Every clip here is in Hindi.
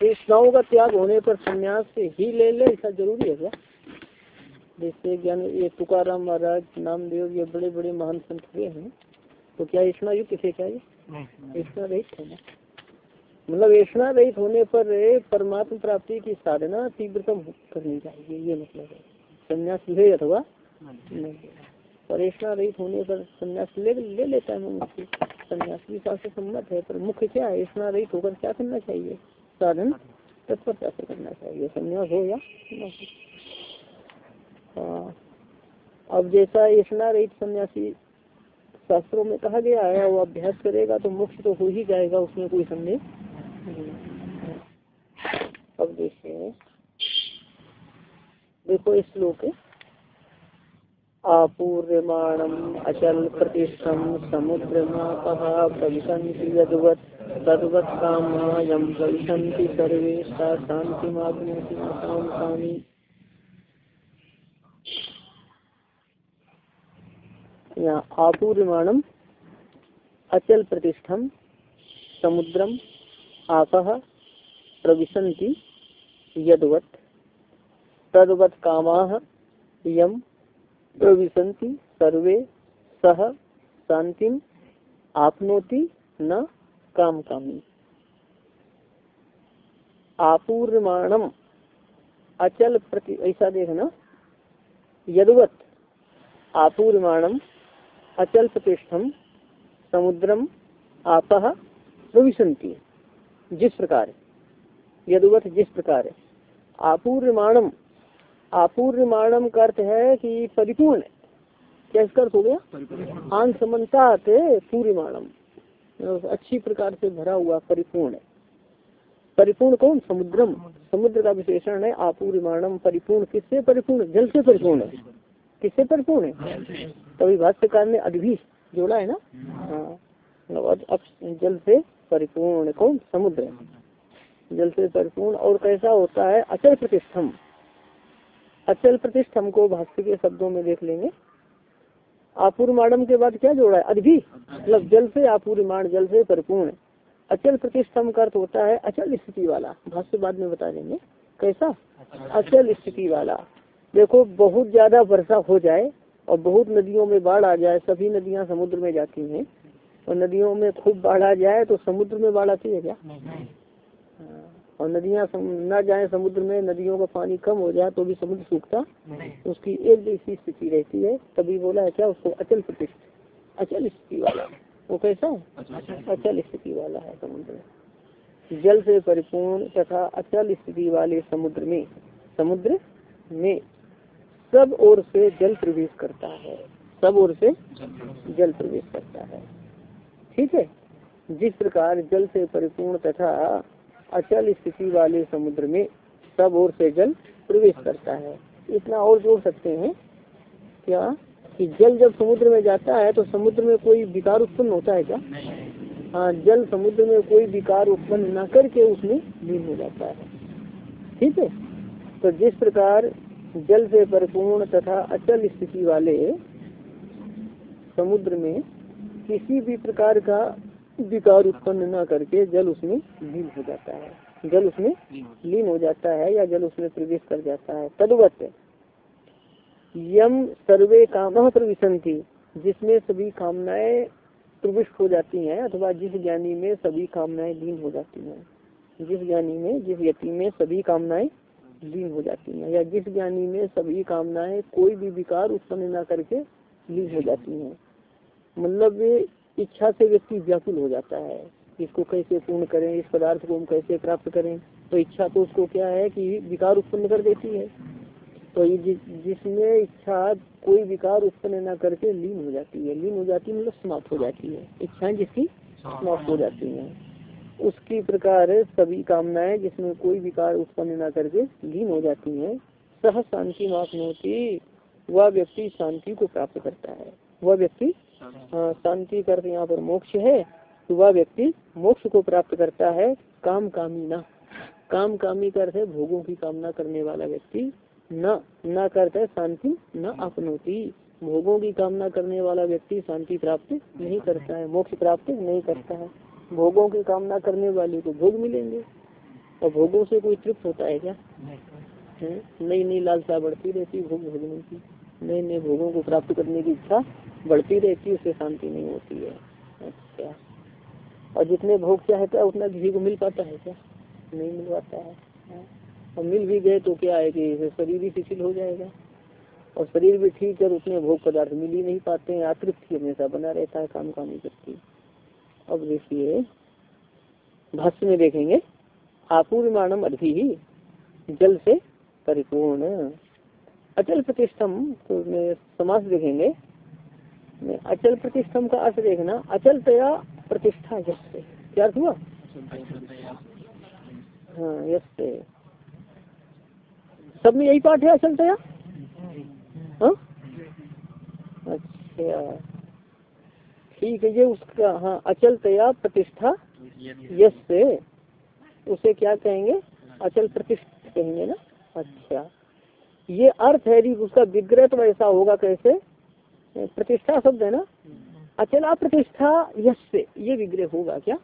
तृष्णाओं का त्याग होने पर संन्यास से ही ले ले ऐसा ज़रूरी है क्या? जैसे ज्ञान ये तुकार महाराज नामदेव ये बड़े बड़े महान संत हुए हैं। तो क्या ऐसा युक्त थे क्या ये? ऐसा रहित है ना? मतलब ऐसा रहित होने पर परमात्मा प्राप्ति की साधना तीव्रतम करनी चाहिए ये मतलब है। संन्यास ले अथवा पर ऐसा रहित होने पर संन्यास ले ले लेता है मनुष्य। संन्यास भी से सम्मत है पर मुख्य क्या है? ऐसा रहित होकर क्या करना चाहिए? साधन तत्परता से करना चाहिए। संन्यास हो या हाँ। अब जैसा ऐसा रहित सन्यासी शास्त्रों में कहा गया है, वो अभ्यास करेगा तो मोक्ष तो हो ही जाएगा, उसमें कोई संदेह अब देखिए। देखो इस श्लोक आपूर्यमाणम अचल प्रतिष्ठम समुद्र प्रविशंति यदवत, तदवत काम यम प्रविशंति सर्वे शांति माग्नि यहाँ आपूर्यमाणम अचल प्रतिष्ठम समुद्रम आप प्रविशंति यदवत। तदवत कामा यम प्रविशंति सर्वे सह शांति आपनोति न काम कामी आपूर्यमाणम अचल प्रति ऐसा देखना यदवत, आपूर्यमाणम अचल प्रतिष्ठम समुद्रम आप प्रविशंति जिस प्रकार यदुवत जिस प्रकार। आपूर्यमाणम आपूर्यमाणम का अर्थ है कि परिपूर्ण क्या इसका अर्थ हो गया? आन समन्ता पूर्यमाणम। अच्छी प्रकार से भरा हुआ परिपूर्ण परिपूर्ण कौन? समुद्रम। समुद्र का विशेषण है आपूर्यमाणम परिपूर्ण किससे? परिपूर्ण जल से परिपूर्ण है। किससे परिपूर्ण है? तभी भाष्यकार ने अद्भि जोड़ा है ना? हाँ। जल से परिपूर्ण कौन? समुद्र। जल से परिपूर्ण और कैसा होता है? अचल प्रतिष्ठम। अचल प्रतिष्ठम को भाष्य के शब्दों में देख लेंगे। आपूर्माणम के बाद क्या जोड़ा है? अद्भि मतलब जल से आपूर्यमाण जल से परिपूर्ण। अचल प्रतिष्ठम का अर्थ होता है अचल स्थिति वाला। भाष्य बाद में बता देंगे। कैसा? अचल स्थिति वाला। देखो बहुत ज़्यादा वर्षा हो जाए और बहुत नदियों में बाढ़ आ जाए सभी नदियाँ समुद्र में जाती हैं। और नदियों में खूब बाढ़ आ जाए तो समुद्र में बाढ़ आती है क्या? हाँ। और नदियाँ न जाए समुद्र में नदियों का पानी कम हो जाए तो भी समुद्र सूखता उसकी एक जैसी स्थिति रहती है। तभी बोला है क्या? उसको अचल प्रतिष्ठ अचल स्थिति वाला। वो कैसा है? अचल स्थिति। वाला है समुद्र। में जल से परिपूर्ण तथा अचल स्थिति वाले समुद्र में समुद्र में सब ओर से जल प्रवेश करता है। सब ओर से जल प्रवेश करता है। ठीक है? जिस प्रकार जल से परिपूर्ण तथा अचल स्थिति वाले समुद्र में सब ओर से जल प्रवेश करता है। इतना और जोड़ सकते हैं? क्या? कि जल जब समुद्र में जाता है तो समुद्र में कोई विकार उत्पन्न होता है क्या? हाँ जल समुद्र में कोई विकार उत्पन्न न करके उसमें लीन हो जाता है। ठीक है? तो जिस प्रकार जल से परिपूर्ण तथा अचल स्थिति वाले समुद्र में किसी भी प्रकार का विकार उत्पन्न न करके जल उसमें लीन हो जाता है। जल उसमें लीन हो जाता है या जल उसमें प्रवेश कर जाता है। तदवत यम सर्वे काम प्रविशंति जिसमें सभी कामनाएँ प्रविष्ट हो जाती हैं अथवा जिस ज्ञानी में सभी कामनाएँ लीन हो जाती हैं। जिस ज्ञानी में, जिस व्यक्ति में सभी कामनाएँ लीन हो जाती हैं, या जिस ज्ञानी में सभी कामनाएँ कोई भी विकार उत्पन्न न करके लीन हो जाती हैं। मतलब इच्छा से व्यक्ति व्याकुल हो जाता है, इसको कैसे पूर्ण करें, इस पदार्थ को हम कैसे प्राप्त करें तो इच्छा तो उसको क्या है कि विकार उत्पन्न कर देती है। तो ये जिसमें इच्छा कोई विकार उत्पन्न न करके लीन हो जाती है, लीन हो जाती है मतलब समाप्त हो जाती है। इच्छाएँ जिसकी समाप्त हो जाती हैं। उसकी प्रकार सभी कामनाएँ जिसमें कोई विकार उत्पन्न न करके लीन हो जाती हैं। सह शांति मापनोती वह व्यक्ति शांति को प्राप्त करता है। वह व्यक्ति हाँ शांति कर यहाँ पर मोक्ष है तो वह व्यक्ति मोक्ष को प्राप्त करता है काम कामी ना काम कामी करते भोगों की कामना करने वाला व्यक्ति। न न करते शांति न अपनोती। भोगों की कामना करने वाला व्यक्ति शांति प्राप्त नहीं करता है मोक्ष प्राप्त नहीं करता है। भोगों की कामना करने वाले को भोग मिलेंगे? और भोगों से कोई तृप्त होता है क्या? नई नई लालसा बढ़ती रहती भोग भोगने की। नए नए भोगों को प्राप्त करने की इच्छा बढ़ती रहती उससे शांति नहीं होती है। अच्छा। और जितने भोग चाहता है उतना किसी को मिल पाता है क्या? नहीं मिल पाता है। और मिल भी गए तो क्या है कि शरीर ही शिथिल हो जाएगा? और शरीर भी ठीक है उतने भोग पदार्थ मिल ही नहीं पाते हैं अतृप्त हमेशा बना रहता है काम कामी करती अब देखिए, भाष्य में देखेंगे, आपूर्यमाणम अभी जल से परिपूर्ण। अचल प्रतिष्ठम तो समास देखेंगे अचल प्रतिष्ठम का अर्थ देखना अचल तया प्रतिष्ठा यश से क्या अर्थ हुआ? हाँ सब में यही पाठ है अचल तया हाँ? अच्छा। ठीक है ये उसका हाँ अचल तया प्रतिष्ठा यश से उसे क्या कहेंगे? अचल प्रतिष्ठा कहेंगे ना? अच्छा। ये अर्थ है उसका विग्रह तो ऐसा होगा कैसे? प्रतिष्ठा शब्द है ना? अचला प्रतिष्ठा यश से ये विग्रह होगा क्या?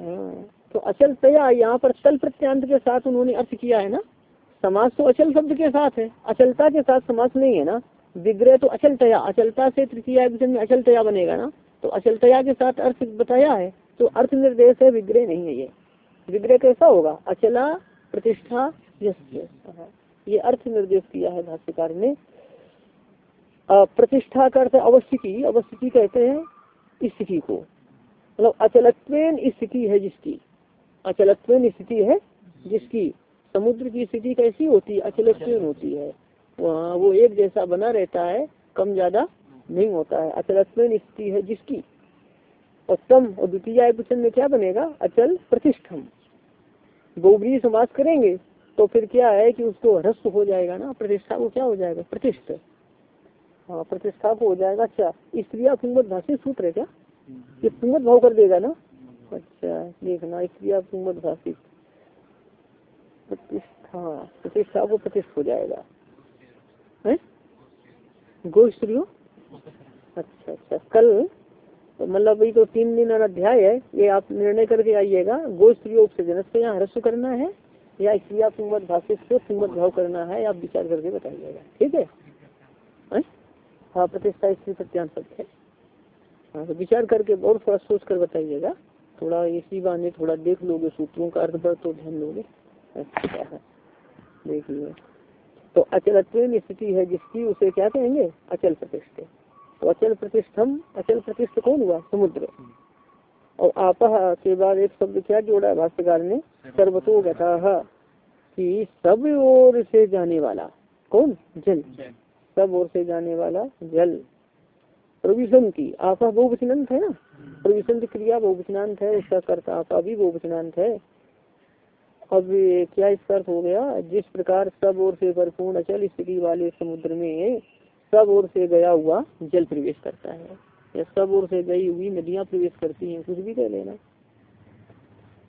हाँ, तो अचल तया यहाँ पर चल प्रत्यांत के साथ उन्होंने अर्थ किया है ना? समाज तो अचल शब्द के साथ है। अचलता के साथ समाज नहीं है ना? विग्रह तो अचलतया, अचलता से तृतीय में अचलतया बनेगा ना? तो अचलतया के साथ अर्थ बताया है तो अर्थ निर्देश है, विग्रह नहीं है ये। विग्रह कैसा होगा? अचला, प्रतिष्ठा ये अर्थ निर्देश किया है भाष्यकार ने। प्रतिष्ठा का अर्थ अवस्थी की अवस्थी कहते हैं स्थिति को। मतलब अचलत्वेन स्थिति है जिसकी। अचलत्वेन स्थिति है जिसकी। समुद्र की स्थिति कैसी होती है? अचलत्वेन होती है। वो एक जैसा बना रहता है, कम ज़्यादा नहीं होता है। अचलत्वेन स्थिति है जिसकी। और तम और द्वितीय में क्या बनेगा? अचल प्रतिष्ठम। बहुबरी समास करेंगे तो फिर क्या है कि उसको ह्रस्व हो जाएगा ना, प्रतिष्ठा को क्या हो जाएगा? प्रतिष्ठ। हाँ प्रतिष्ठा को हो जाएगा अच्छा। स्त्रिया पुंगत भाषित सूत्र है क्या? ये पुंगत भाव कर देगा ना? अच्छा देखना, स्त्रिया पुंगत भाषित प्रतिष्ठा प्रतिष्ठा को प्रतिष्ठ हो जाएगा। गो स्त्रियो अच्छा अच्छा। कल तो मतलब वही तो तीन दिन अध्याय है, ये आप निर्णय करके आइएगा। गो से जनस को यहाँ ह्रस्व करना है, या स्त्रिया पुंगत भाषित से पुंगत भाव करना है, आप विचार करके बताइएगा। ठीक है? हाँ? प्रतिष्ठा स्त्री प्रत्यान शब्द है। हाँ तो विचार करके और थोड़ा सोच कर बताइएगा। थोड़ा इसी बहाने थोड़ा देख लोगे, सूत्रों का अर्थ पर तो ध्यान लोगे अच्छा देखिए तो अचल स्थिति है जिसकी उसे क्या कहेंगे? अचल प्रतिष्ठ। तो अचल प्रतिष्ठम अचल प्रतिष्ठ कौन हुआ? समुद्र। और आपह के बाद एक शब्द क्या जोड़ा है भाष्यकार ने? सर्वतो गता कि सब ओर से जाने वाला। कौन? जल। सब ओर से जाने वाला जल। प्रविशन की आपा बहुवचनांत है ना? प्रविशन क्रिया बहुवचनांत है उसका कर्ता आपा भी बहुवचनांत है। अब क्या इसका अर्थ हो गया? जिस प्रकार सब ओर से परिपूर्ण अचल स्थिति वाले समुद्र में सब ओर से गया हुआ जल प्रवेश करता है। या सब ओर से गई हुई नदियाँ प्रवेश करती हैं, कुछ भी कह लेना।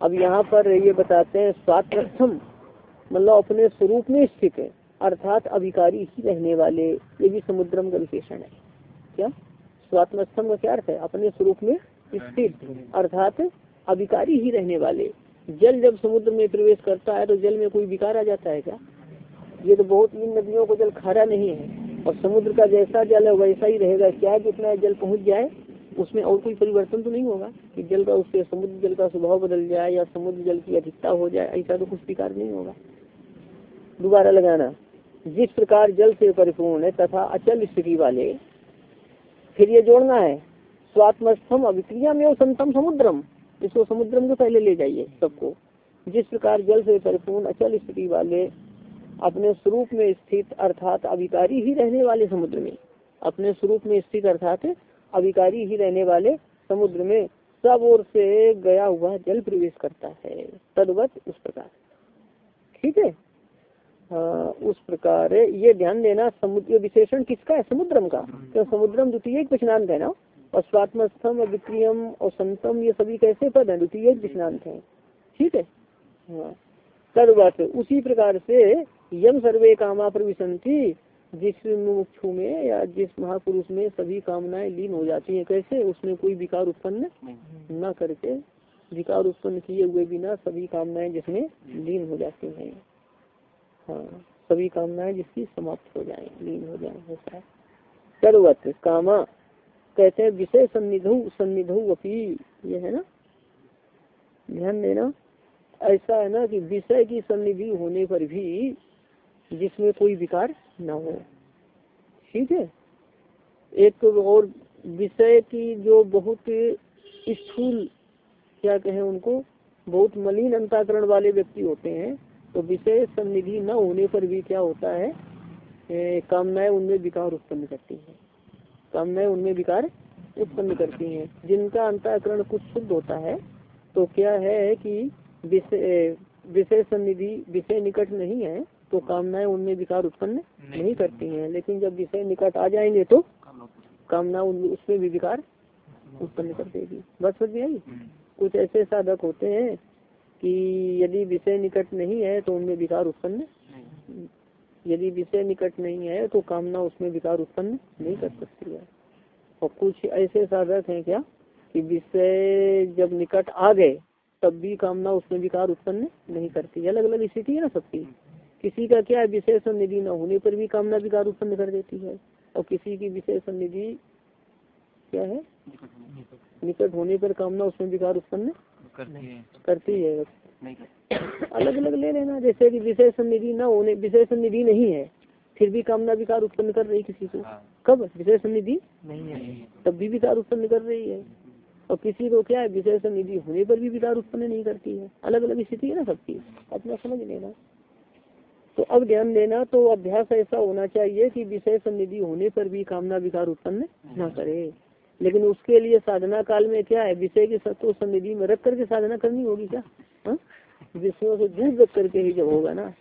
अब यहाँ पर ये बताते हैं स्वात्रस्थम मतलब अपने स्वरूप में स्थित है, अर्थात अभिकारी ही रहने वाले, ये भी समुद्रम का विशेषण है। क्या? स्वात्मस्थम का क्या अर्थ है? अपने स्वरूप में स्थित, अर्थात अभिकारी ही रहने वाले। जल जब समुद्र में प्रवेश करता है तो जल में कोई विकार आ जाता है क्या? ये तो बहुत इन नदियों को जल खारा नहीं है, और समुद्र का जैसा जल है, वैसा ही रहेगा। क्या जितना जल पहुँच जाए, उसमें और कोई परिवर्तन तो नहीं होगा? कि जल का उससे समुद्र जल का स्वभाव बदल जाए, या समुद्र जल की अधिकता हो जाए, ऐसा तो कुछ विकार नहीं होगा। दोबारा लगाना, जिस प्रकार जल से परिपूर्ण है, तथा अचल स्थिति वाले, फिर ये जोड़ना है, स्वात्मस्थम अभिक्रिया में संतम समुद्रम। इसको समुद्रम को पहले ले जाइए सबको। जिस प्रकार जल से परिपूर्ण अचल स्थिति वाले अपने स्वरूप में स्थित, अर्थात अभिकारी ही रहने वाले समुद्र में, अपने स्वरूप में स्थित, अर्थात अभिकारी ही रहने वाले समुद्र में सब ओर से गया हुआ जल प्रवेश करता है। तदवत उस प्रकार। ठीक है? हाँ उस प्रकार। ये ध्यान देना, समुद्र विशेषण किसका है? समुद्रम का। तो समुद्रम द्वितीय विष्णांत है ना? और स्वात्मस्थम विक्रियम और संतम ये सभी कैसे पद है? द्वितीय विष्णांत है ठीक है? हाँ। तदवत उसी प्रकार से यम सर्वे कामा प्रविशंति जिस मुक्षु में या जिस महापुरुष में सभी कामनाएँ लीन हो जाती हैं कैसे? उसमें कोई विकार उत्पन्न न करके विकार उत्पन्न किए हुए बिना सभी कामनाएँ जिसमें लीन हो जाती हैं। हाँ सभी कामनाएँ जिसकी समाप्त हो जाए लीन हो जाए ऐसा सर्वत कामा कहते हैं, विषय सन्निधु सन्निधु अपी, ये है ना? ध्यान देना। ऐसा है ना कि विषय की सन्निधि होने पर भी जिसमें कोई विकार न हो। ठीक है? एक तो और विषय की जो बहुत स्थूल, क्या कहें उनको, बहुत मलिन अंताकरण वाले व्यक्ति होते हैं तो विषय सन्निधि न होने पर भी क्या होता है? कामनाएँ उनमें विकार उत्पन्न करती हैं। कामनाएँ उनमें विकार उत्पन्न करती हैं। जिनका अंताकरण कुछ शुद्ध होता है तो क्या है कि विषय विषय सन्निधि विषय निकट नहीं है तो कामनाएँ उनमें विकार उत्पन्न नहीं, नहीं करती। हैं। लेकिन जब विषय निकट आ जाएँगे तो कामना उसमें भी विकार उत्पन्न कर देगी। बस समझ आई हम्म। कुछ ऐसे साधक होते हैं कि यदि विषय निकट नहीं है तो उनमें विकार उत्पन्न यदि विषय निकट नहीं है तो कामना उसमें विकार उत्पन्न नहीं कर सकती है। और कुछ ऐसे साधक हैं क्या कि विषय जब निकट आ गए तब भी कामना उसमें विकार उत्पन्न नहीं करती है। अलग अलग स्थिति है ना सबकी। किसी का क्या है विशेष सन्निधि न होने पर भी कामना विकार उत्पन्न कर देती है? और किसी की विशेष सन्निधि क्या है? निकट होने पर। कामना उसमें विकार उत्पन्न करती है। अलग अलग ले लेना जैसे कि विशेष सन्निधि न होने विशेष सन्निधि नहीं है फिर भी कामना विकार उत्पन्न कर रही किसी को? हाँ। कब? विशेष सन्निधि? नहीं है। तब भी विकार उत्पन्न कर रही है। और किसी को क्या है? विशेष निधि होने पर भी विकार उत्पन्न नहीं करती है। अलग अलग स्थिति है ना सबकी। अपना समझ लेना। तो अब ध्यान देना तो अभ्यास ऐसा होना चाहिए कि विषय सन्निधि होने पर भी कामना विकार उत्पन्न न करे। लेकिन उसके लिए साधना काल में क्या है? विषय की सत्व सन्निधि में रख करके साधना करनी होगी क्या? हाँ? विषयों से दूर रख करके ही जब होगा ना,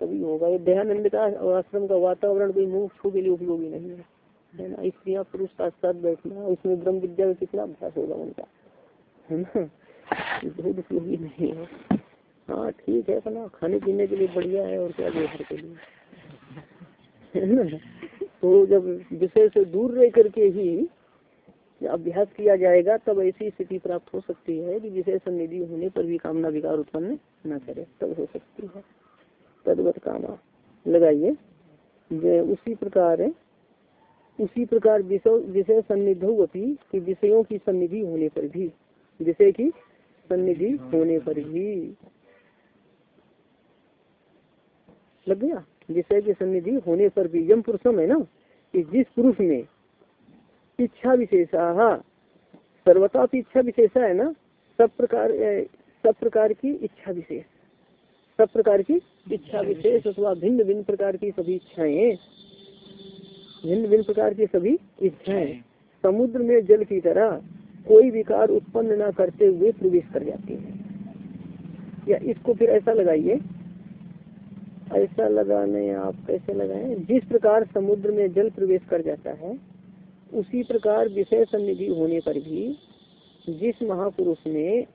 तभी होगा। ये दयानंद का आश्रम का वातावरण कोई मुख के लिए उपयोगी नहीं है। है ना? स्त्रियाँ पुरुष साथ साथ बैठना, उसमें ब्रह्म विद्या का कितना अभ्यास होगा उनका? है ना? बहुत उपयोगी नहीं है। हाँ ठीक है अपना। खाने पीने के लिए बढ़िया है और क्या व्यवहार के लिए? है ना? तो जब विषय से दूर रह करके ही अभ्यास किया जाएगा, तब ऐसी स्थिति प्राप्त हो सकती है कि विषय सन्निधि होने पर भी कामना विकार उत्पन्न न करे, तब हो सकती है। तदवत कामा। लगाइए। उसी प्रकार उसी प्रकार विषय सन्निध कि विषयों की सन्निधि होने पर भी। विषय की सन्निधि होने पर भी। लग गया? विषय की सन्निधि होने पर भी। यम पुरुषम है ना? कि जिस पुरुष में इच्छा विशेषा सर्वता इच्छा विशेषा है ना? सब प्रकार सब प्रकार की इच्छा विशेष सब प्रकार की इच्छा विशेष अथवा भिन्न भिन्न प्रकार की सभी इच्छाएँ। भिन्न भिन्न प्रकार की सभी इच्छाएँ। समुद्र में जल की तरह कोई विकार उत्पन्न न करते हुए प्रवेश कर जाती है। या इसको फिर ऐसा लगाइए। ऐसा लगाने आप कैसे लगाए? जिस प्रकार समुद्र में जल प्रवेश कर जाता है उसी प्रकार विषय सन्निधि होने पर भी जिस महापुरुष में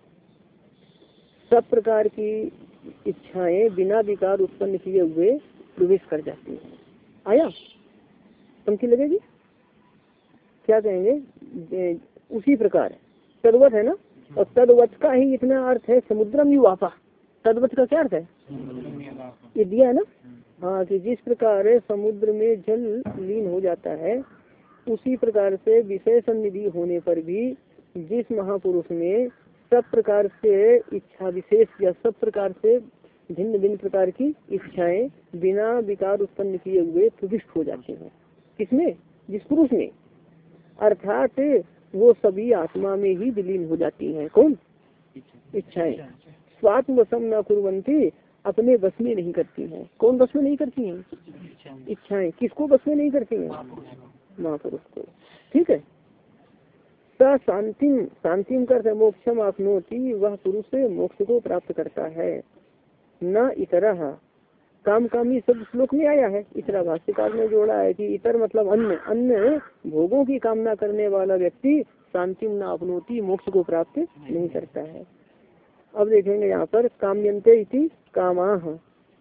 सब प्रकार की इच्छाएँ बिना विकार उत्पन्न किए हुए प्रवेश कर जाती है। आया? पंक्ति लगेगी? क्या कहेंगे? उसी प्रकार। तदवत है ना? और तदवत का ही इतना अर्थ है, समुद्रम युवापा। तदवत का क्या अर्थ है? ये दिया है ना? हाँ कि जिस प्रकार समुद्र में जल लीन हो जाता है उसी प्रकार से विषय सन्निधि होने पर भी जिस महापुरुष में सब प्रकार से इच्छा विशेष या सब प्रकार से भिन्न भिन्न प्रकार की इच्छाएँ बिना विकार उत्पन्न किए हुए प्रविष्ट हो जाते हैं। किसमें? जिस पुरुष में। अर्थात वो सभी आत्मा में ही विलीन हो जाती हैं। कौन? इच्छाएँ। स्वात्म वसम न कुरंती अपने बस में नहीं करती हैं। कौन बस में नहीं करती हैं? इच्छाएँ। किसको बस में नहीं करती हैं? महापुरुष को ठीक है? स शांतिम शांतिम करते मोक्षम आपनोती, वह पुरुष मोक्ष को प्राप्त करता है। न इतर। काम कामी सब श्लोक में आया है। इतना भाष्यकार ने जोड़ा है कि इतर मतलब अन्य अन्य भोगों की कामना करने वाला व्यक्ति शांतिम न अपनोती मोक्ष को प्राप्त नहीं करता है। अब देखेंगे यहाँ पर काम्यंते कामा।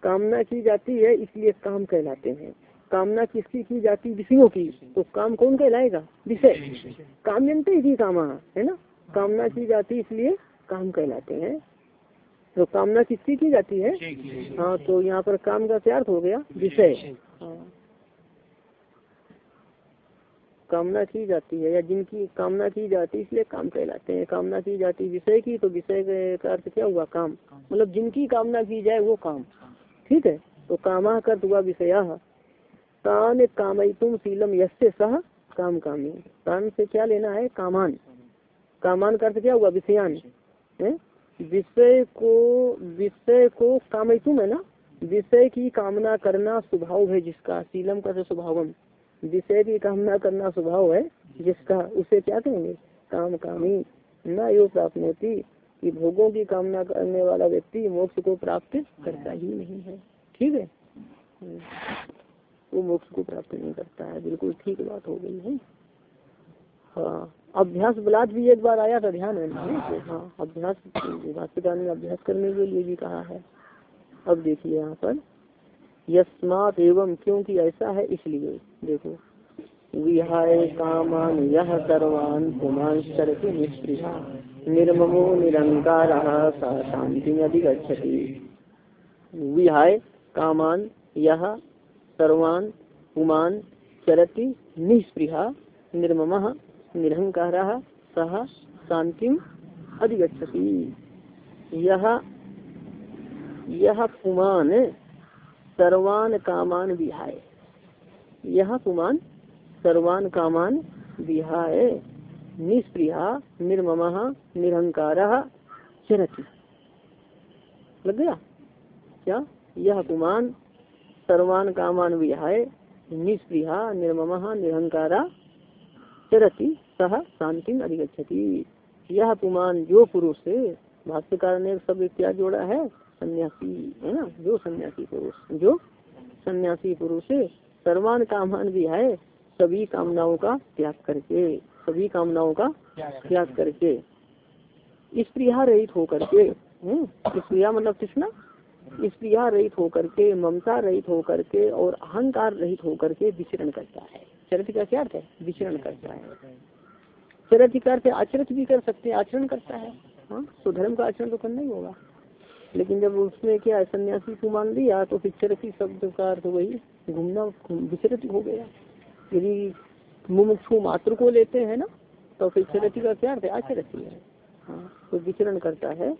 कामना की जाती है, इसलिए काम कहलाते हैं। कामना किसकी की जाती? विषयों की। तो काम कौन कहलाएगा? विषय। काम्यंते इति कामा, है ना? कामना की जाती इसलिए काम कहलाते हैं। तो कामना किसकी की जाती है? हाँ तो यहाँ पर काम का क्या अर्थ हो गया? विषय। हाँ। कामना की जाती है, या जिनकी कामना की जाती है, इसलिए काम कहलाते हैं। कामना की जाती विषय की तो विषय का अर्थ क्या हुआ? काम। मतलब जिनकी कामना की जाए, वो काम। ठीक है? तो कामा कर हुआ विषया। तान कामयितुम शीलम यसे सह काम कामी कान से क्या लेना है? कामान। कामान का अर्थ क्या हुआ? विषयान। विषय को विषय को कामयितुम है ना? विषय की कामना करना स्वभाव है जिसका। शीलम का स्वभावम। विषय की कामना करना स्वभाव है जिसका। उसे क्या कहेंगे? काम कामी। न यो प्राप्त होती कि भोगों की कामना करने वाला व्यक्ति मोक्ष को प्राप्त करता ही नहीं है। ठीक है? वो मोक्ष को प्राप्त नहीं करता है। बिल्कुल ठीक बात हो गई है। हाँ अभ्यास बलात् भी एक बार आया था ध्यान है हाँ अभ्यास, भाष्यकार ने अभ्यास करने के लिए भी कहा है। अब देखिए यहाँ पर। यस्मात एवं क्योंकि ऐसा है, इसलिए देखो। विहाय कामान यह सर्वान पुमान शरति निष्प्रिया निर्ममो निरंकार शांति अधिगछति विहाय कामान यह सर्वान पुमान चरति निष्प्रिया निर्मम निरंकार सह शांति अधिगछति यह यह पुमान सर्वान कामान विहाय। यह पुमान सर्वान कामान विहाय। निष्प्रिया निर्मम निरंकार चरती। लग गया? क्या? यह पुमान सर्वान कामान विहाय निष्प्रिया निर्मम निरहंकारा चरती सह शांति अधिगछति यह पुमान जो पुरुष भाष्यकार ने सब क्या जोड़ा है सन्यासी है ना? जो सन्यासी पुरुष, जो सन्यासी पुरुष सर्वान कामान है सभी कामनाओं का त्याग करके, सभी कामनाओं का त्याग करके स्प्रिया रहित होकर के स्प्रिया मतलब कृष्णा स्प्रिया रहित होकर के ममता रहित होकर के और अहंकार रहित होकर के विचरण करता है। चरित्र का क्या अर्थ है? विचरण करता है। चरित्र का अर्थ आचरित भी कर सकते हैं, आचरण करता है। हाँ तो धर्म का आचरण तो करना ही होगा। लेकिन जब उसमें क्या सन्यासी को मान लिया तो फिर चरती शब्द का अर्थ वही घूमना विचरित हो गया। यदि मुमुक्षु मात्र को लेते हैं ना तो फिर चरती का क्या अर्थ है? आचरती है। हाँ तो विचरण करता है।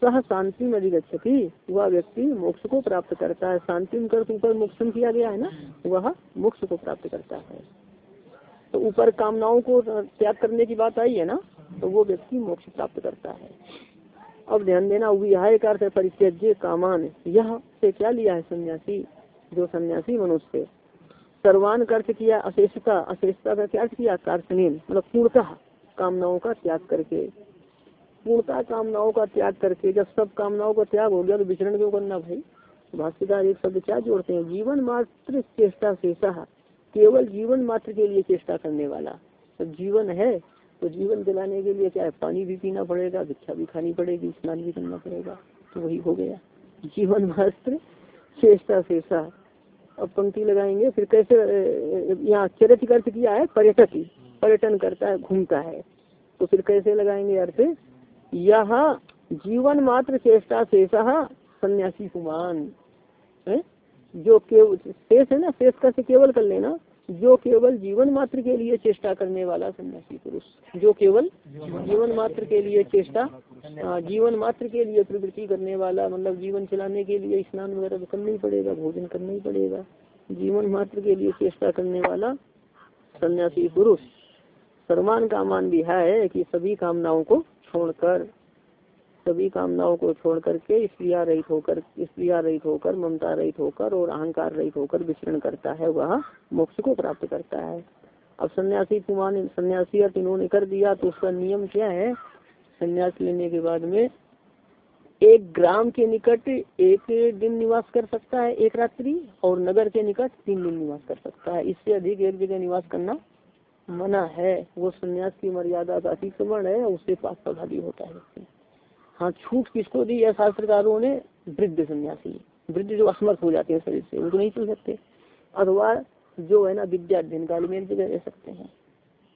सह शांति में अधिगछति वह व्यक्ति मोक्ष को प्राप्त करता है। शांति कर ऊपर मोक्षम किया गया है ना? वह मोक्ष को प्राप्त करता है। तो ऊपर कामनाओं को त्याग करने की बात आई है ना? तो वो व्यक्ति मोक्ष प्राप्त करता है। अब ध्यान देना विहाय का परित्यज्य कामान। यह से क्या लिया है सन्यासी? जो सन्यासी मनुष्य। सर्वान का किया, अशेषता। अशेषता का क्या किया? कार्सनीन मतलब पूर्णतः कामनाओं का त्याग करके। पूर्णता कामनाओं का त्याग करके, जब सब कामनाओं का त्याग हो गया तो विचरण क्यों करना भाई? भाष्यकार एक शब्द क्या जोड़ते हैं? जीवन मात्र चेष्टा शेषा केवल जीवन मात्र के लिए चेष्टा करने वाला। तो जीवन है तो जीवन दिलाने के लिए क्या है पानी भी पीना पड़ेगा, भिक्षा भी खानी पड़ेगी, स्नान भी करना पड़ेगा तो वही हो गया। जीवन मात्र चेष्टा शेषा अब पंक्ति लगाएँगे, फिर कैसे यहाँ चरित्र अर्थ किया है, पर्यटक, पर्यटन करता है, घूमता है। तो फिर कैसे लगाएँगे अर्थ यह जीवन मात्र चेष्टा शेषा सन्यासी कुमान है? जो केवल शेष है ना? शेष का से केवल कर लेना। जो केवल जीवन मात्र के लिए चेष्टा करने वाला सन्यासी पुरुष। जो केवल जीवन मात्र के लिए चेष्टा जीवन मात्र के लिए प्रवृत्ति करने वाला मतलब जीवन चलाने के लिए स्नान वगैरह तो करना ही पड़ेगा, भोजन करना ही पड़ेगा। जीवन मात्र के लिए चेष्टा करने वाला सन्यासी पुरुष। सर्मान का मान भी है कि सभी कामनाओं को छोड़कर, सभी कामनाओं को छोड़ करके स्त्रिया रहित होकर, स्त्रिया रहित होकर, ममता रहित होकर और अहंकार रहित होकर विचरण करता है, वह मोक्ष को प्राप्त करता है। अब सन्यासी कुमार सन्यासी अर्थ इन्होंने कर दिया तो उसका नियम क्या है? संन्यास लेने के बाद में एक ग्राम के निकट एक दिन निवास कर सकता है, एक रात्रि, और नगर के निकट तीन दिन निवास कर सकता है। इससे अधिक एक जगह निवास करना मना है, वो सन्यास की मर्यादा का अतिक्रमण है उससे पाप प्रभावी होता है। हाँ छूट किसको दी? है शास्त्रकारों ने वृद्ध सन्यासी। वृद्ध जो असमर्थ हो जाते हैं शरीर से वो तो नहीं चल सकते। अथवा जो है ना विद्या अध्ययन काल में रह सकते हैं।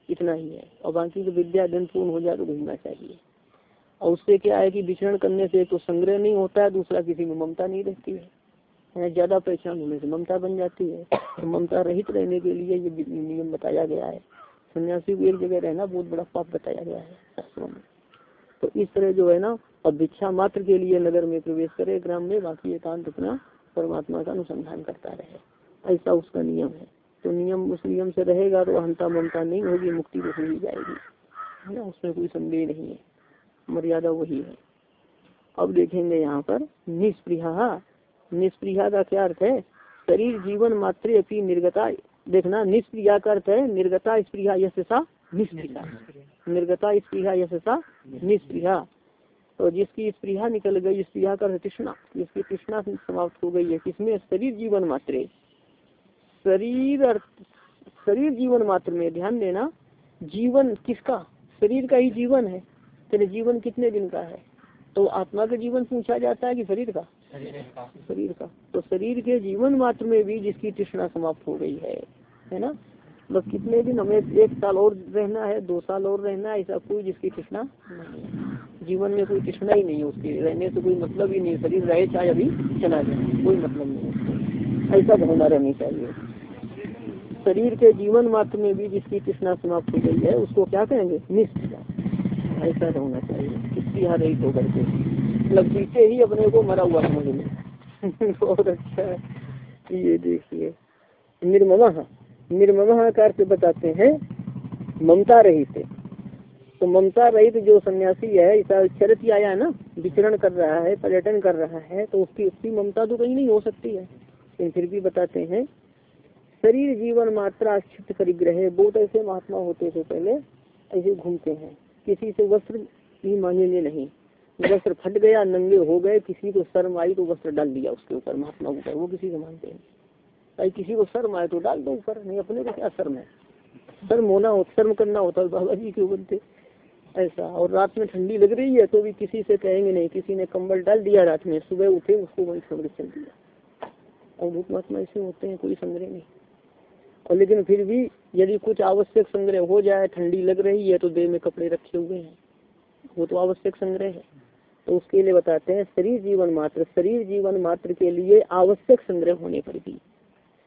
इतना ही है। और बाकी जो विद्या अध्ययन पूर्ण हो जाए तो घूमना चाहिए। और उससे क्या है कि विचरण करने से तो संग्रह नहीं होता है दूसरा किसी में ममता नहीं रहती है, ज़्यादा परेशान होने से ममता बन जाती है। तो ममता रहित रहने के लिए ये नियम बताया गया है। सन्यासी को एक जगह रहना बहुत बड़ा पाप बताया गया है शास्त्रों में। तो इस तरह जो है ना, अब भिक्षा मात्र के लिए नगर में प्रवेश करे, ग्राम में, बाकी एकांत अपना परमात्मा का अनुसंधान करता रहे। ऐसा उसका नियम है। तो नियम उस नियम से रहेगा तो अहंता ममता नहीं होगी, मुक्ति तो हो जाएगी। है ना, उसमें कोई संदेह नहीं है। मर्यादा वही है। अब देखेंगे यहाँ पर निष्प्रिया निष्प्रिया का क्या अर्थ है? शरीर जीवन मात्र अपनी निर्गता देखना निष्प्रिया का अर्थ है निर्गता स्प्रिया यश निष्प्रिया निर्गता स्प्रिया यश निष्प्रिया तो जिसकी स्प्रिया निकल गई स्प्रिया का तृष्णा। जिसकी तृष्णा समाप्त हो गई है किसमें? शरीर जीवन मात्र। शरीर शरीर जीवन मात्र में ध्यान देना जीवन किसका? शरीर का ही जीवन है। तेरे जीवन कितने दिन का है? तो आत्मा का जीवन पूछा जाता है कि? शरीर का। शरीर का। तो शरीर के जीवन मात्र में भी जिसकी तृष्णा समाप्त हो गई है। है ना? बस कितने दिन हमें एक साल और रहना है, दो साल और रहना है, ऐसा कोई जिसकी तृष्णा जीवन में कोई कृष्णा ही नहीं है उसके। रहने से कोई मतलब ही नहीं शरीर रहे चाहे अभी चला जाए, कोई मतलब नहीं ऐसा भावना रहनी चाहिए। शरीर के जीवन मात्र में भी जिसकी कृष्णा समाप्त हो गई है, उसको क्या कहेंगे? निष्ठा। ऐसा होना चाहिए। किसकी स्त्रिया रहित होकर के मतलब पीछे ही अपने को मरा हुआ समझ में बहुत अच्छा है। ये देखिए। निर्मम निर्मम आकार से बताते हैं, ममता रहित तो ममता रहित जो सन्यासी है चरित आया ना, विचरण कर रहा है, पर्यटन कर रहा है तो उसकी उसकी ममता तो कहीं नहीं हो सकती है। लेकिन फिर भी बताते हैं, शरीर जीवन मात्रा क्षिप्त परिग्रह बहुत ऐसे महात्मा होते थे पहले, ऐसे घूमते हैं। किसी से वस्त्र भी मांगेंगे नहीं। वस्त्र फट गया, नंगे हो गए, किसी को शर्म आई तो वस्त्र डाल दिया उसके ऊपर, महात्मा ऊपर, वो किसी से मांगते हैं। भाई किसी को शर्म आए तो डाल दो ऊपर नहीं अपने को क्या शर्म है? शर्म होना हो, शर्म करना होता है, बाबा जी क्यों बनते ऐसा, और रात में ठंडी लग रही है तो भी किसी से कहेंगे नहीं, किसी ने कंबल डाल दिया रात में, सुबह उठे उसको वही छोड़ चल दिया। और भूत महात्मा ऐसे होते हैं, कोई संग्रह नहीं। और लेकिन फिर भी यदि कुछ आवश्यक संग्रह हो जाए, ठंडी लग रही है तो देह में कपड़े रखे हुए हैं। वो तो आवश्यक संग्रह है। तो उसके लिए बताते हैं, शरीर जीवन मात्र, शरीर जीवन मात्र के लिए आवश्यक संग्रह होने पर भी।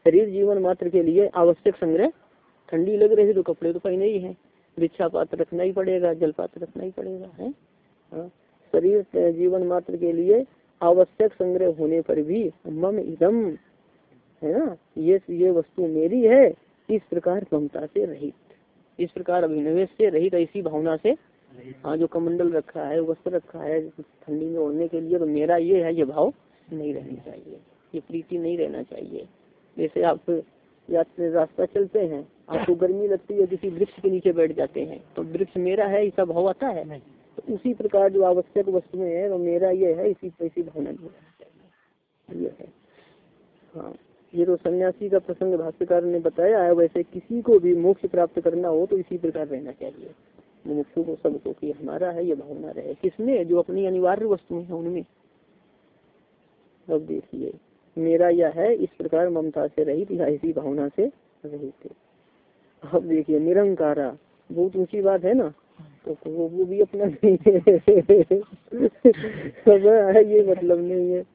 शरीर जीवन मात्र के लिए आवश्यक संग्रह। ठंडी लग रही है तो कपड़े तो पहने ही है। भिक्षा पात्र रखना ही पड़ेगा, जल पात्र रखना ही पड़ेगा, है? हाँ। शरीर जीवन मात्र के लिए आवश्यक संग्रह होने पर भी मम इदम, है ना? ये ये वस्तु मेरी है, इस प्रकार ममता से रहित। इस प्रकार अभिनवेश से रहित ऐसी भावना से। हाँ जो कमंडल रखा है, वस्त्र रखा है, ठंडी में ओढ़ने के लिए तो मेरा ये है, ये भाव नहीं रहनी चाहिए। ये प्रीति नहीं रहना चाहिए। जैसे आप यात्रा रास्ता चलते हैं आपको गर्मी लगती है किसी वृक्ष के नीचे बैठ जाते हैं तो वृक्ष मेरा है ऐसा भाव आता है तो उसी प्रकार जो आवश्यक वस्तुएँ है वो मेरा ये है इसी ऐसी भावना ये है। हाँ ये तो सन्यासी का प्रसंग भाष्यकार ने बताया है वैसे किसी को भी मोक्ष प्राप्त करना हो तो इसी प्रकार रहना चाहिए। मुमुक्षु को सबको कि हमारा है ये भावना रहे। किसमें? जो अपनी अनिवार्य वस्तुएँ है उनमें। अब देखिए। मेरा यह है, इस प्रकार ममता से रहित या इसी भावना से रहित अब देखिए, निरंकारा, बहुत ऊँची बात है ना? तो वो वो भी अपना नहीं है। ये मतलब नहीं है।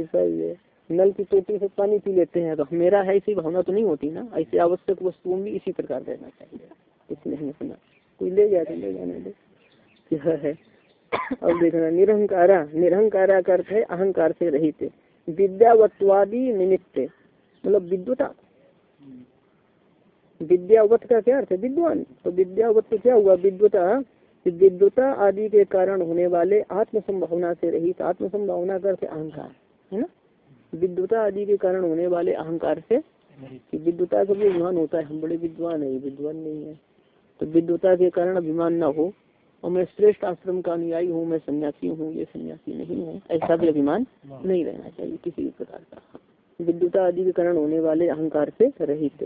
ऐसा ही है। नल की टोटी से पानी पी लेते हैं तो मेरा है, इसी भावना तो नहीं होती ना? ऐसे आवश्यक वस्तुओं भी इसी प्रकार रहना चाहिए। इसलिए अपना। कोई ले जाए तो ले जाने दे। यह है। अब देखना निरहंकारा निरहंकारा का अर्थ है, अहंकार से रहित विद्यावत्वादी निमित्त। मतलब विद्वता विद्यावत का क्या अर्थ है? विद्वान। तो विद्यावत क्या हुआ? विद्वता विद्वता आदि के कारण होने वाले आत्म संभावना से रहित आत्म संभावना का अर्थ अहंकार, है ना? विद्वता आदि के कारण होने वाले अहंकार से विद्वता का भी अभिमान होता है। हम बड़े विद्वान है विद्वान नहीं है। तो विद्वता के कारण अभिमान न हो। और मैं श्रेष्ठ आश्रम का अनुयायी हूँ मैं सन्यासी हूँ ये सन्यासी नहीं है ऐसा भी अभिमान नहीं रहना चाहिए किसी भी प्रकार का। विद्युता आदि के कारण होने वाले अहंकार से रहित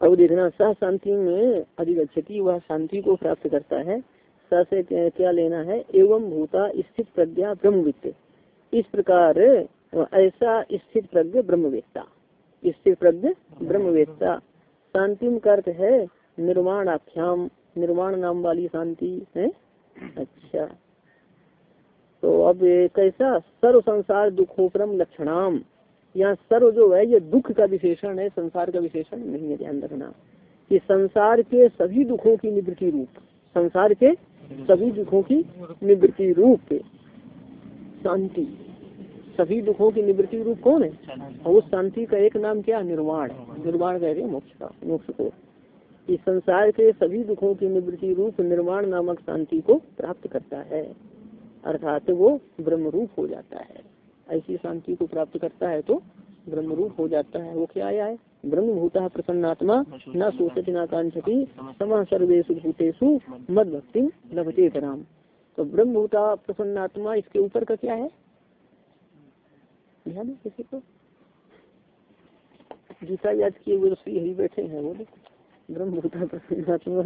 अब देखना सह शांति में अधिक वह शांति को प्राप्त करता है। सा से क्या लेना है? एवं भूता स्थित प्रज्ञा ब्रह्मवित्त इस प्रकार ऐसा स्थित प्रज्ञ ब्रह्मवेत्ता। स्थित प्रज्ञ ब्रह्मवेत्ता। शांतिम का अर्थ है निर्माण आख्याम। निर्माण नाम वाली शांति है? अच्छा। तो अब कैसा? सर्व संसार दुखोपरम लक्षणाम। यहाँ सर्व जो है ये दुख का विशेषण है संसार का विशेषण नहीं है ध्यान रखना। कि संसार के सभी दुखों की निवृत्ति रूप। संसार के सभी दुखों की निवृत्ति रूप। शांति। सभी दुखों की निवृत्ति रूप कौन है? और उस शांति का एक नाम क्या निर्वाण। निर्वाण कह रहे मोक्ष का मोक्ष को। इस संसार के सभी दुखों की निवृत्ति रूप निर्माण नामक शांति को प्राप्त करता है। अर्थात वो ब्रह्म रूप हो जाता है। ऐसी शांति को प्राप्त करता है तो ब्रह्म रूप हो जाता है। वो क्या आया है? ब्रह्म भूता प्रसन्नात्मा, न सोचती, न कांक्षति, समा सर्वेशु भूतेषु मद भक्ति लभते कराम तो ब्रह्म भूता प्रसन्नात्मा इसके ऊपर का क्या है? ध्यान किसी को। गीता याद किए हुए श्री बैठे हैं बोले ब्रह्म भूता प्रसन्नात्मा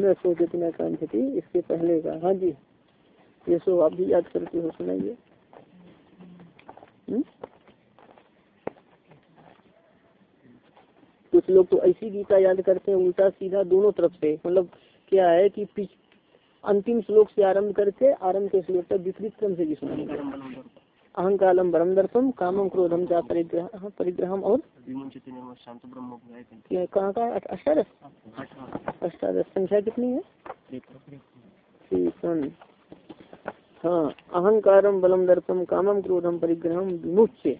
न सोचती न कांक्षति इसके पहले का। हाँ जी, ये सो आप भी याद करते हो, सुनाइए। हम्म? कुछ लोग तो ऐसी गीता याद करते हैं, उल्टा सीधा दोनों तरफ़ से। मतलब क्या है कि अंतिम श्लोक से आरंभ करके आरंभ के श्लोक तक विपरीत क्रम से भी सुनाएँगे अहंकालम बरम दर्पम कामम क्रोधम चा परिग्रह परिग्रहम और कहाँ का अष्टादश? अष्टादश संख्या कितनी है? हाँ अहंकारम बलम दर्पम कामम क्रोधम परिग्रहम विमुच्य।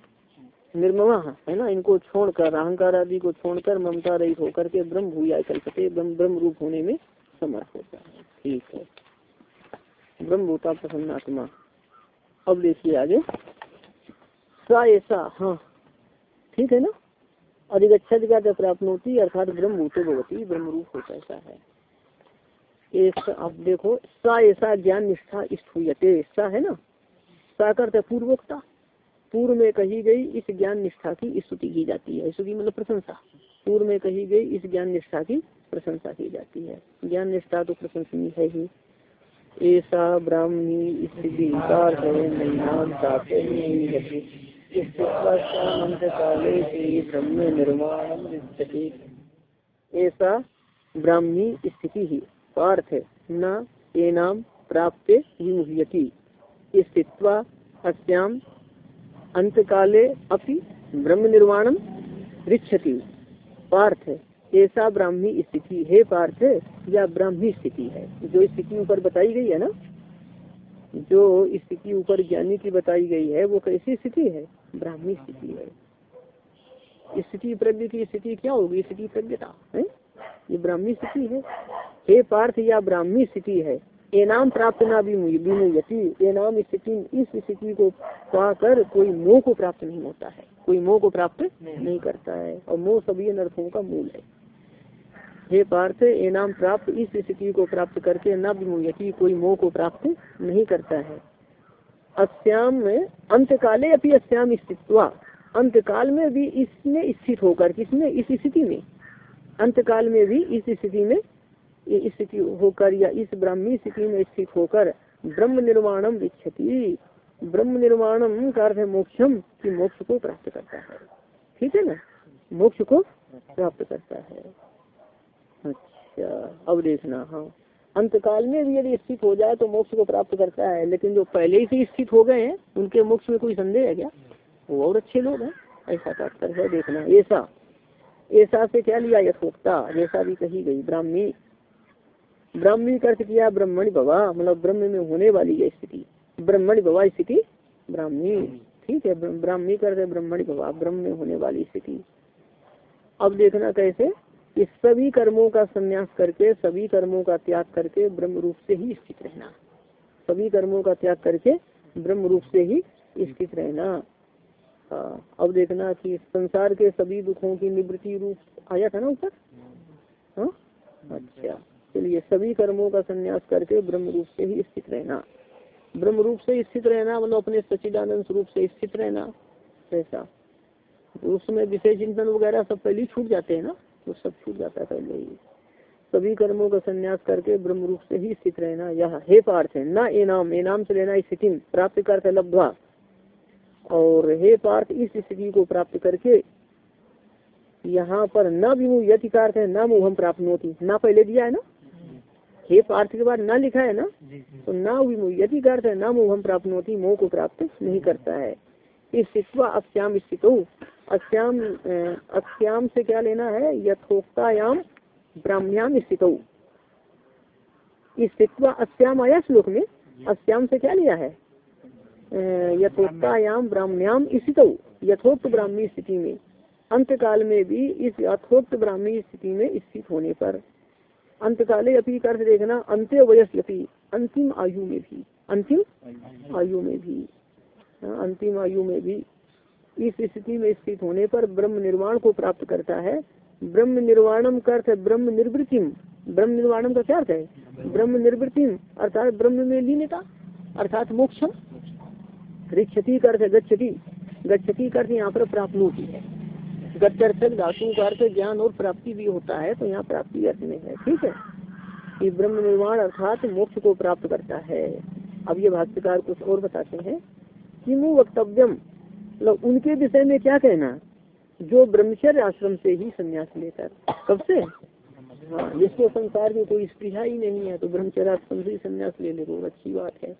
निर्ममा है ना? इनको छोड़कर अहंकार आदि को छोड़कर ममता रहित होकर के ब्रह्म भूया कल्पते ब्रह्म ब्रह्म रूप होने में समर्थ होता है। ठीक है। ब्रह्म भूता प्रसन्नात्मा। अब देखिए आगे। सा ऐसा हाँ। ठीक है ना? अधिगछत का प्राप्त होती अर्थात ब्रह्म भूतो भगवती ब्रह्म रूप होता ऐसा है। अब देखो, सा ऐसा ज्ञान निष्ठा स्थूयते, सा है ना? सा करते पूर्वोक्ता। पूर्व में कही गई इस ज्ञान निष्ठा की स्तुति की जाती है। स्तुति मतलब प्रशंसा। पूर्व में कही गई इस ज्ञान निष्ठा की प्रशंसा की जाती है। ज्ञान निष्ठा तो प्रशंसनीय है ही। ऐसा ब्राह्मी स्थिति ब्रह्म निर्माण ऐसा ब्राह्मी स्थिति ही पार्थ न एनाम प्राप्त विमुह्यति। स्थित्वा अस्याम अंत काले अपि ब्रह्म निर्वाणम रिच्छति। पार्थ ऐसा ब्राह्मी स्थिति है, पार्थ या ब्राह्मी स्थिति है। जो स्थिति ऊपर बताई गई है ना जो स्थिति ऊपर ज्ञानी की बताई गई है वो कैसी स्थिति है? ब्राह्मी स्थिति है। स्थिति प्रज्ञ की स्थिति क्या होगी? स्थिति प्रज्ञता है? ये ब्राह्मी स्थिति है। हे पार्थ या ब्राह्मी स्थिति है। एनाम प्राप्त ना विमुयति एनाम स्थिति इस स्थिति को पाकर कोई मोह को प्राप्त नहीं होता है। कोई मोह को प्राप्त नहीं करता है। और मोह सभी अनर्थों का मूल है। हे पार्थ इनाम प्राप्त इस स्थिति को प्राप्त करके न विमुयति कोई मोह को प्राप्त नहीं करता है। अस्याम में, अंतकाले अपनी अस्याम स्थित्वा। अंतकाल में भी इसमें स्थित होकर, किसमें? इस स्थिति में। अंत काल में भी इस स्थिति में स्थिति होकर या इस ब्राह्मी स्थिति में स्थित होकर ब्रह्म निर्माणम विच्छति ब्रह्म निर्माणम का अर्थ है मोक्षम, की मोक्ष को प्राप्त करता है। ठीक है ना? मोक्ष को प्राप्त करता है। अच्छा अब देखना हाँ। अंतकाल में भी यदि स्थित हो जाए तो मोक्ष को प्राप्त करता है, लेकिन जो पहले ही से स्थित हो गए हैं, उनके मोक्ष में कोई संदेह है क्या? वो और अच्छे लोग हैं, ऐसा तात्पर्य है, देखना। ऐसा ऐसा से क्या लिया यथोक्ता? जैसा भी कही गई, ब्राह्मी। ब्राह्मी अर्थ किया, ब्रह्मण भवा मतलब ब्रह्म में होने वाली है स्थिति। ब्रह्मण भवा स्थिति, ब्राह्मी। ठीक है ब्राह्मी कर ब्रह्मण भवा, ब्रह्म में होने वाली स्थिति। अब देखना कैसे? कि सभी कर्मों का संन्यास करके, सभी कर्मों का त्याग करके ब्रह्म रूप से ही स्थित रहना। सभी कर्मों का त्याग करके ब्रह्म रूप से ही स्थित रहना। अब देखना कि संसार के सभी दुखों की निवृत्ति रूप आया था ना ऊपर? हाँ? अच्छा चलिए, सभी कर्मों का संन्यास करके ब्रह्म रूप से ही स्थित रहना। ब्रह्म रूप से स्थित रहना मतलब अपने सचिदानंद स्वरूप से स्थित रहना, ऐसा। तो उसमें विषय चिंतन वगैरह सब पहले छूट जाते हैं ना? तो सब छूट जाता है पहले ही। सभी कर्मों का संन्यास करके ब्रह्म रूप से ही स्थित रहना यह हे पार्थ है। न एनाम एनाम से लेना स्थिति प्राप्त करते लब्धवा। और हे पार्थ इस स्थिति को प्राप्त करके यहाँ पर न विमु यति का अर्थ है न मुहम प्राप्त होती। ना पहले दिया है ना? हे पार्थ के बाद ना लिखा है ना? तो न विमु यति का अर्थ है न मुहम प्राप्त होती मोह को प्राप्त नहीं करता है। स्थित्वा अश्याम स्थित। अश्याम अश्याम से क्या लेना है? यथोक्तायाम ब्राह्म्याम स्थित। स्थित्वा अश्याम आया श्लोक में? अश्याम से क्या लिया है? यथोक्तायाम ब्राह्म्याम स्थित। यथोक्त ब्राह्मी स्थिति में। अंत काल में भी इस यथोक्त ब्राह्मी स्थिति में स्थित होने पर। अंत काले अपी कर देखना, अंत्य वयस्यपी अंतिम आयु में भी। अंतिम आयु में भी। अंतिम आयु में भी इस स्थिति में स्थित होने पर ब्रह्म निर्वाण को प्राप्त करता है। ब्रह्म निर्वाणम का अर्थ है ब्रह्म निर्वृतिम ब्रह्म निर्वाणम का क्या अर्थ है? ब्रह्म निर्वृतिम अर्थात ब्रह्म में लीनता, अर्थात मोक्षम। रिक्षति का अर्थ है गच्छति। गच्छति का अर्थ यहाँ पर प्राप्त होती है। गत्यर्थक धातु का अर्थ ज्ञान और प्राप्ति भी होता है तो यहाँ प्राप्ति अर्थ में है। ठीक है? कि ब्रह्म निर्वाण अर्थात मोक्ष को प्राप्त करता है। अब ये भाष्यकार कुछ और बताते हैं। किमु वक्तव्यम? मतलब उनके विषय में क्या कहना? जो ब्रह्मचर्य आश्रम से ही संन्यास लेकर कब से? हाँ जिसको संसार की कोई स्पृहा ही नहीं है तो ब्रह्मचर्य आश्रम से ही संन्यास ले ले तो अच्छी बात है।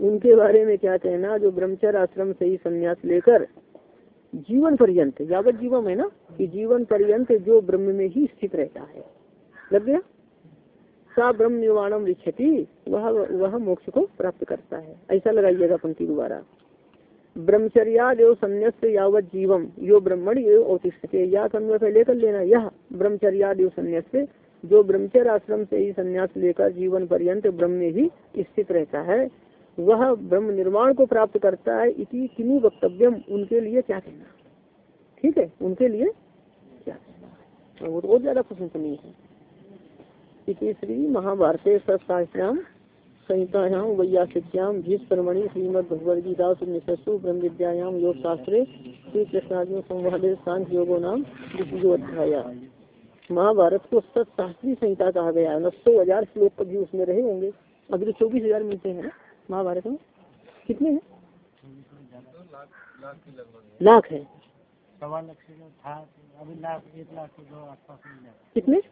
उनके बारे में क्या कहना? जो ब्रह्मचर्य आश्रम से ही संन्यास लेकर जीवन पर्यंत, यावत जीवन है ना? कि जीवन पर्यंत जो ब्रह्म में ही स्थित रहता है। लग गया? सा ब्रह्म निर्वाणम लिखती वह वह मोक्ष को प्राप्त करता है। ऐसा लगाइएगा पंक्ति दोबारा। ब्रह्मचर्यादेव संन्यास यावत जीवम यो ब्रह्मण औतिष्ठते। या कन्वय पे लेकर लेना, यह ब्रह्मचर्यादेव संन्यास जो ब्रह्मचर्य आश्रम से ही संन्यास लेकर जीवन पर्यंत ब्रह्म में ही स्थित रहता है, वह ब्रह्म निर्माण को प्राप्त करता है इति किनु वक्तव्यम? उनके लिए क्या कहना? ठीक है? उनके लिए क्या कहना? वो और ज़्यादा प्रशंसनीय है। इति श्री महाभारत सत्साश्याम संहितायाम वैयासिक्याम भीष्मणि श्रीमद भगवद गीता उपनिषत्सु ब्रह्म विद्यायाम योग शास्त्रे श्री कृष्णार्जुन संवाद सांख्य योगो नाम द्वितीय अध्याय। महाभारत को सत्शास्त्री संहिता कहा गया है। सौ हज़ार श्लोक कभी उसमें रहे होंगे। अभी तो चौबीस हज़ार मिलते हैं महाभारत में। कितने हैं? लाख है। कितने?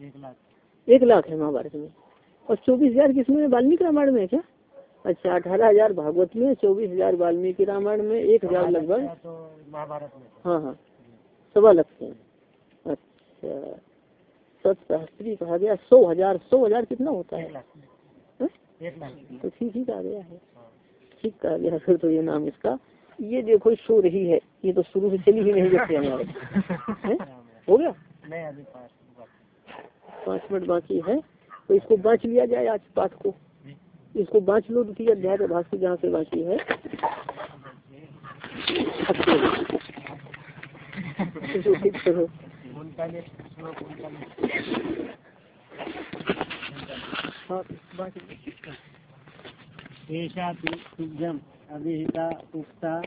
एक लाख एक लाख है महाभारत में। और चौबीस हज़ार किसमें है वाल्मीकि रामायण में क्या? अच्छा अठारह हज़ार भागवत में चौबीस हज़ार वाल्मीकि रामायण में एक हज़ार लगभग। तो महाभारत में हाँ हाँ। सवा लाख से। अच्छा। सतशास्त्री कहा गया सौ हज़ार सौ हज़ार कितना होता है? हाँ? तो ठीक ही कहा गया है। ठीक कहा गया फिर तो ये नाम इसका। ये देखो सो रही है। ये तो शुरू से चली ही नहीं जैसे हमारे हो गया? पाँच मिनट बाकी है। तो इसको बांच लिया जाए आज पाठ को। इसको बांच लो द्वितीय अध्याय का भाष्य जहाँ से बाकी है। हाँ बांच अभिहिता उक्ता